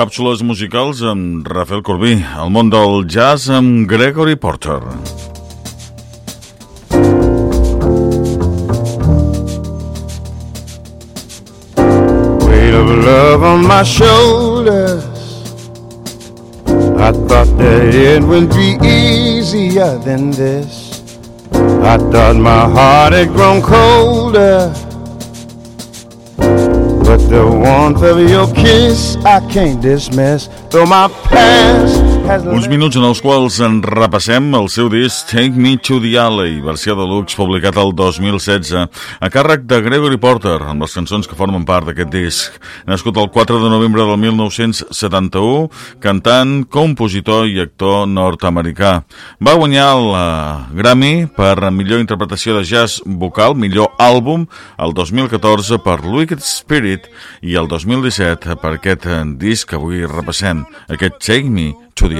càpsules musicals amb Rafael Corbí, el món del jazz amb Gregory Porter. Weight of love on my shoulders. I thought that it would be easier than this. I thought my heart had grown colder. The warmth of your kiss I can't dismiss. Though my past Uns minuts en els quals en repassem el seu disc Take Me to the Alley, versió de luxe publicat el 2016, a càrrec de Gregory Porter, amb les cançons que formen part d'aquest disc. Nascut el 4 de novembre del 1971, cantant, compositor i actor nord-americà. Va guanyar el Grammy per millor interpretació de jazz vocal, millor àlbum, el 2014 per Wicked Spirit i el 2017 per aquest disc que avui repassem, aquest Take Me to the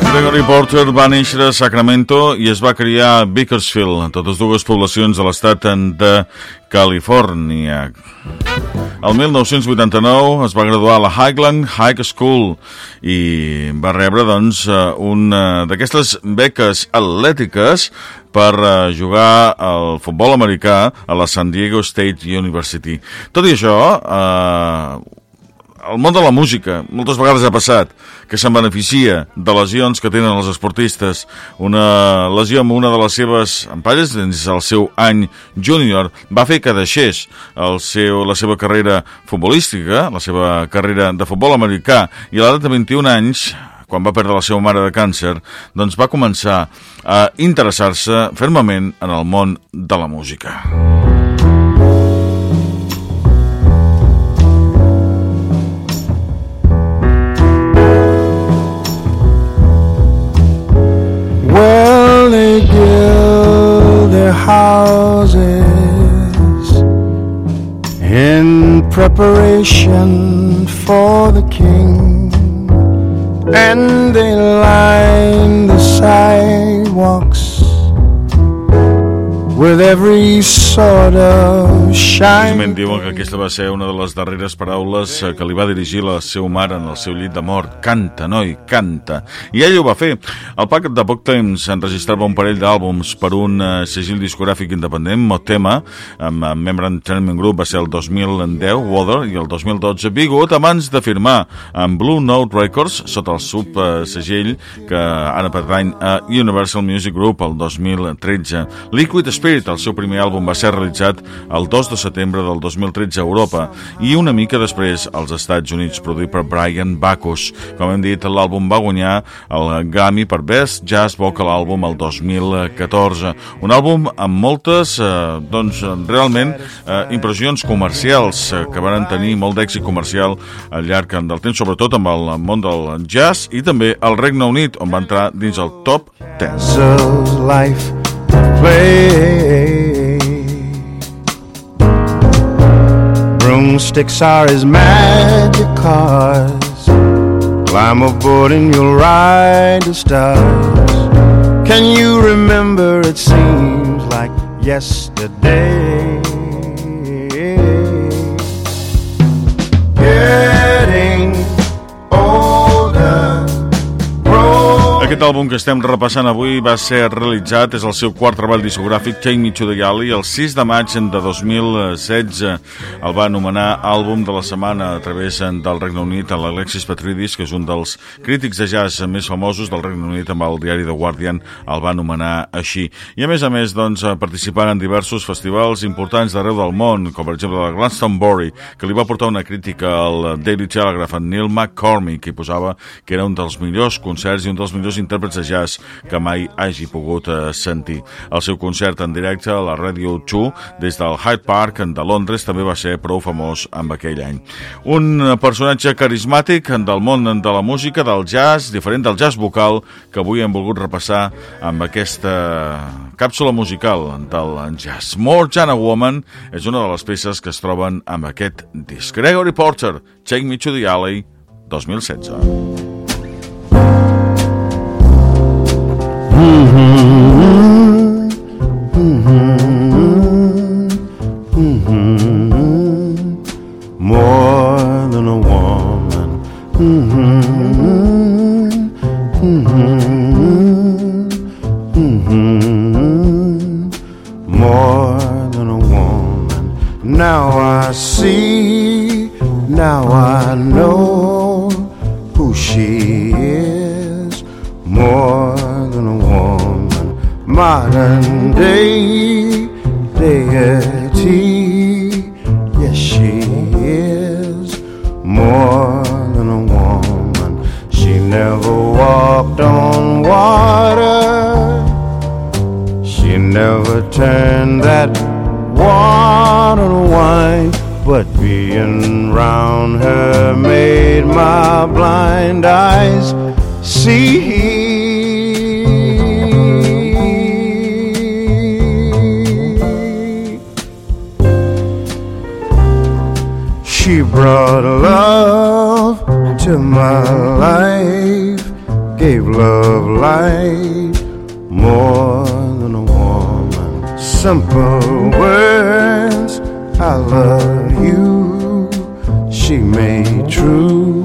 Gregory Porter va néixer a Sacramento i es va criar a Bakersfield, totes dues poblacions de l'estat de Califòrnia. El 1989 es va graduar a la Highland High School i va rebre doncs, eh, una d'aquestes beques atlètiques per eh, jugar al futbol americà a la San Diego State University. Tot i això, eh, el món de la música moltes vegades ha passat que se'n beneficia de lesions que tenen els esportistes. Una lesió amb una de les seves empalles dins el seu any júnior va fer que deixés el seu, la seva carrera futbolística, la seva carrera de futbol americà, i a l'edat de 21 anys quan va perdre la seva mare de càncer, doncs va començar a interessar-se fermament en el món de la música. Preparation for the king, and they line the sidewalks with every sort of shine. Diuen que aquesta va ser una de les darreres paraules eh, que li va dirigir la seva mare en el seu llit de mort. Canta, noi, canta. I ell ho va fer. El pack de poc temps enregistrava un parell d'àlbums per un uh, segil discogràfic independent, Motema, amb, membre Entertainment Group va ser el 2010, Water, i el 2012, Bigot, abans de firmar amb Blue Note Records, sota el sub uh, segell que ara pertany a Universal Music Group el 2013. Liquid Spirit, el seu primer àlbum, va ser realitzat el 2 de setembre del 2013 a Europa i una mica després als Estats Units, produït per Brian Bacchus. Com hem dit, l'àlbum va guanyar el Grammy per Best Jazz Vocal Album el 2014. Un àlbum amb moltes, eh, doncs, realment, eh, impressions comercials eh, que van tenir molt d'èxit comercial al llarg del temps, sobretot amb el món del jazz i també al Regne Unit, on va entrar dins el top 10. So's life Broomsticks are his magic cars. Climb aboard and you'll ride the stars. Can you remember? It seems like yesterday. Aquest àlbum que estem repassant avui va ser realitzat, és el seu quart treball discogràfic, Take Me to the Alley, el 6 de maig de 2016. El va anomenar àlbum de la setmana a través del Regne Unit a l'Alexis Petridis, que és un dels crítics de jazz més famosos del Regne Unit amb el diari The Guardian, el va anomenar així. I a més a més, doncs, participant en diversos festivals importants d'arreu del món, com per exemple la Glastonbury, que li va portar una crítica al Daily Telegraph en Neil McCormick, que posava que era un dels millors concerts i un dels millors intèrprets de jazz que mai hagi pogut eh, sentir. El seu concert en directe a la Radio 2 des del Hyde Park de Londres també va ser prou famós amb aquell any. Un personatge carismàtic del món de la música, del jazz, diferent del jazz vocal, que avui hem volgut repassar amb aquesta càpsula musical del jazz. More Than a Woman és una de les peces que es troben amb aquest disc. Gregory Porter, Take Me to the Alley, 2016. Now I see, now I know who she is. More than a woman. Modern day deity. Yes, she is more than a woman. She never walked on water. She never turned that water to wine. But being round her made my blind eyes see. She brought love to my life, gave love life more than a. Simple words, I love you. She made true.